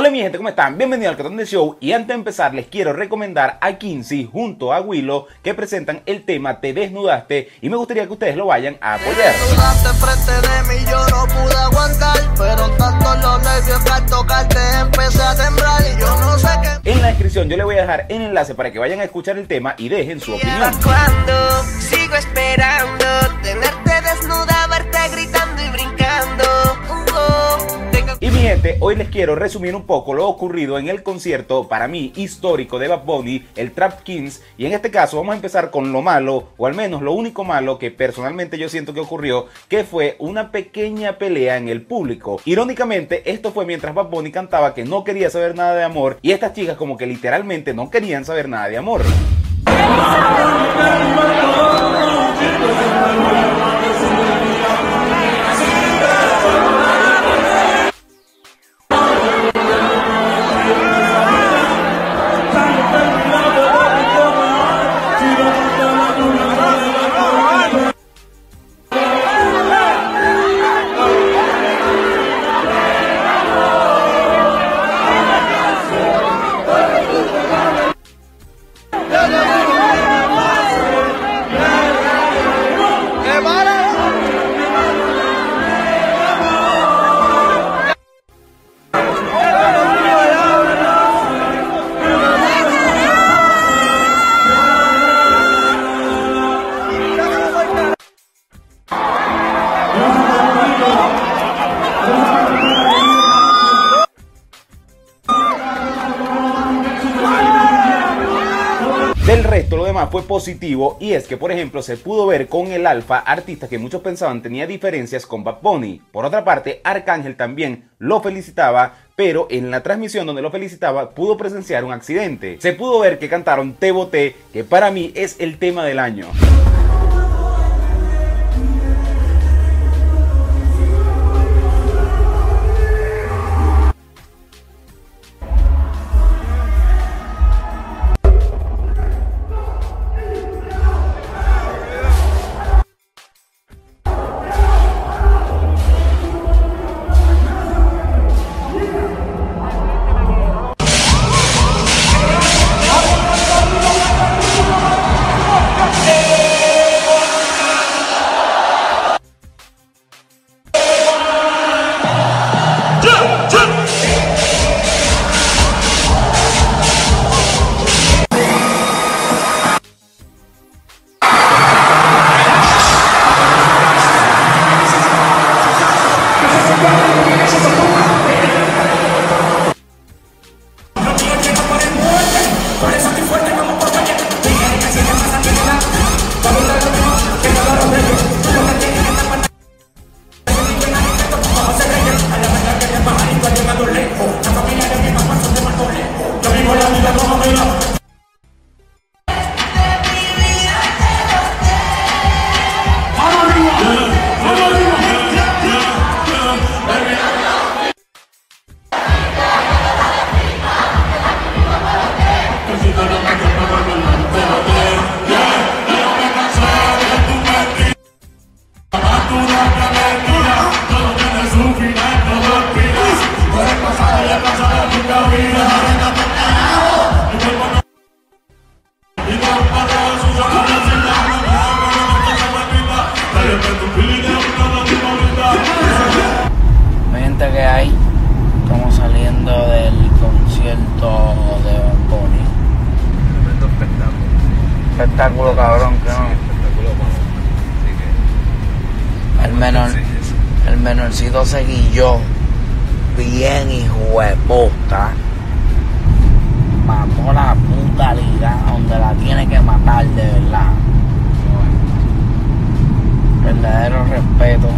Hola mi gente, ¿cómo están? Bienvenidos al Catón de Show y antes de empezar les quiero recomendar a Kinsey junto a Willow que presentan el tema Te Desnudaste y me gustaría que ustedes lo vayan a apoyar. En la descripción yo le voy a dejar el enlace para que vayan a escuchar el tema y dejen su opinión. Cuando sigo esperando hoy les quiero resumir un poco lo ocurrido en el concierto, para mí, histórico de Bad Bunny, el Trap Kings. Y en este caso vamos a empezar con lo malo, o al menos lo único malo que personalmente yo siento que ocurrió, que fue una pequeña pelea en el público. Irónicamente, esto fue mientras Bad Bunny cantaba que no quería saber nada de amor, y estas chicas como que literalmente no querían saber nada de amor. Fue positivo y es que, por ejemplo, se pudo ver con el Alfa, artista que muchos pensaban tenía diferencias con Bad Bunny. Por otra parte, Arcángel también lo felicitaba, pero en la transmisión donde lo felicitaba pudo presenciar un accidente. Se pudo ver que cantaron Te Boté, que para mí es el tema del año. Gente que hay, estamos saliendo del concierto de Bunny. Tremendo espectáculo. Espectáculo cabrón, que Sí, no. espectáculo bueno. Así que. El menor, el menorcito seguí yo, bien de puta. Mató la puta liga donde la tiene que matar de verdad. Verdadero respeto.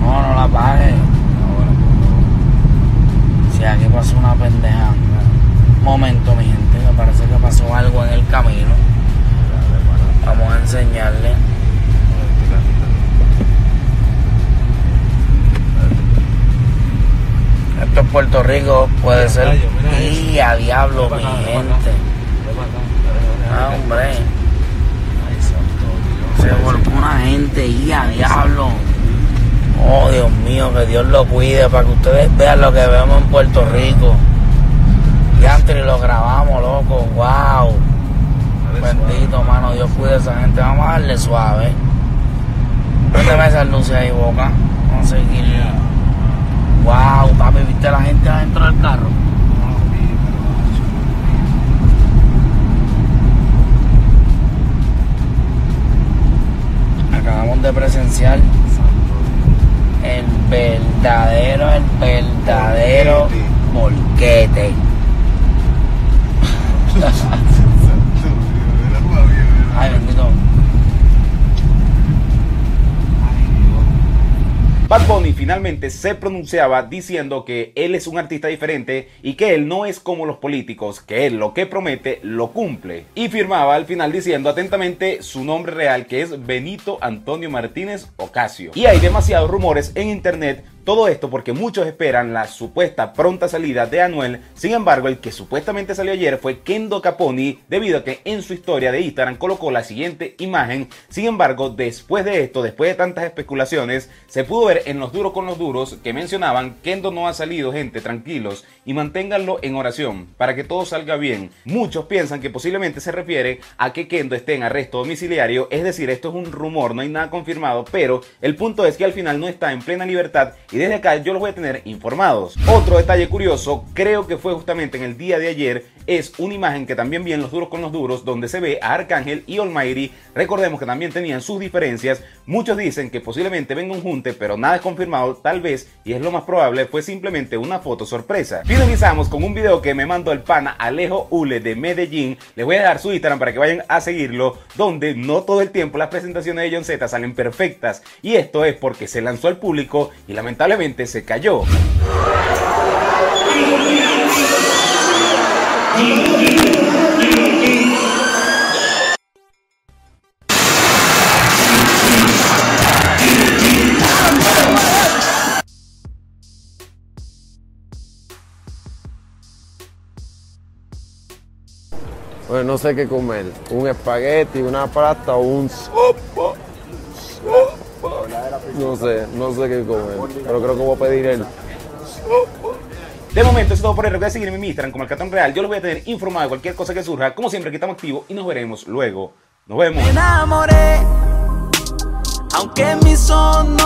No, no la pague. Puerto Rico, puede ser. rayo, Y a diablo, mi gente. Ah, hombre. Se volcó una gente y a diablo. Oh, Dios mío, que Dios lo cuide para que ustedes vean lo que vemos en Puerto Rico. Y antes lo grabamos, loco. Wow. Bendito, mano. Dios cuide a esa gente. Vamos a darle suave. Préndeme esas luces ahí, boca. Verdadero, el verdadero volquete. Ay, bendito. Bad Bunny finalmente se pronunciaba diciendo que él es un artista diferente y que él no es como los políticos, que él lo que promete lo cumple. Y firmaba al final diciendo atentamente su nombre real que es Benito Antonio Martínez Ocasio. Y hay demasiados rumores en internet todo esto porque muchos esperan la supuesta pronta salida de Anuel, sin embargo el que supuestamente salió ayer fue Kendo Caponi debido a que en su historia de Instagram colocó la siguiente imagen, sin embargo después de esto, después de tantas especulaciones, se pudo ver en los duros con los duros que mencionaban Kendo no ha salido gente, tranquilos y manténganlo en oración para que todo salga bien. Muchos piensan que posiblemente se refiere a que Kendo esté en arresto domiciliario, es decir, esto es un rumor, no hay nada confirmado, pero el punto es que al final no está en plena libertad y desde acá yo los voy a tener informados. Otro detalle curioso, creo que fue justamente en el día de ayer, es una imagen que también vi en Los Duros con los Duros, donde se ve a Arcángel y Almighty. Recordemos que también tenían sus diferencias. Muchos dicen que posiblemente venga un junte, pero nada es confirmado, tal vez, y es lo más probable, fue simplemente una foto sorpresa. Finalizamos con un video que me mandó el pana Alejo Ule de Medellín. Les voy a dejar su Instagram para que vayan a seguirlo, donde no todo el tiempo las presentaciones de John Z salen perfectas. Y esto es porque se lanzó al público y lamentablemente se cayó. Pues no sé qué comer. Un espagueti, una pasta o un. Sopa. No sé, no sé qué comer. Pero creo que voy a pedir el De momento es todo por hoy. Recuerden seguirme en mi Instagram como el Catón Real. Yo los voy a tener informado de cualquier cosa que surja. Como siempre, aquí estamos activos y nos veremos luego. Nos vemos. Me enamoré, aunque mis ojos no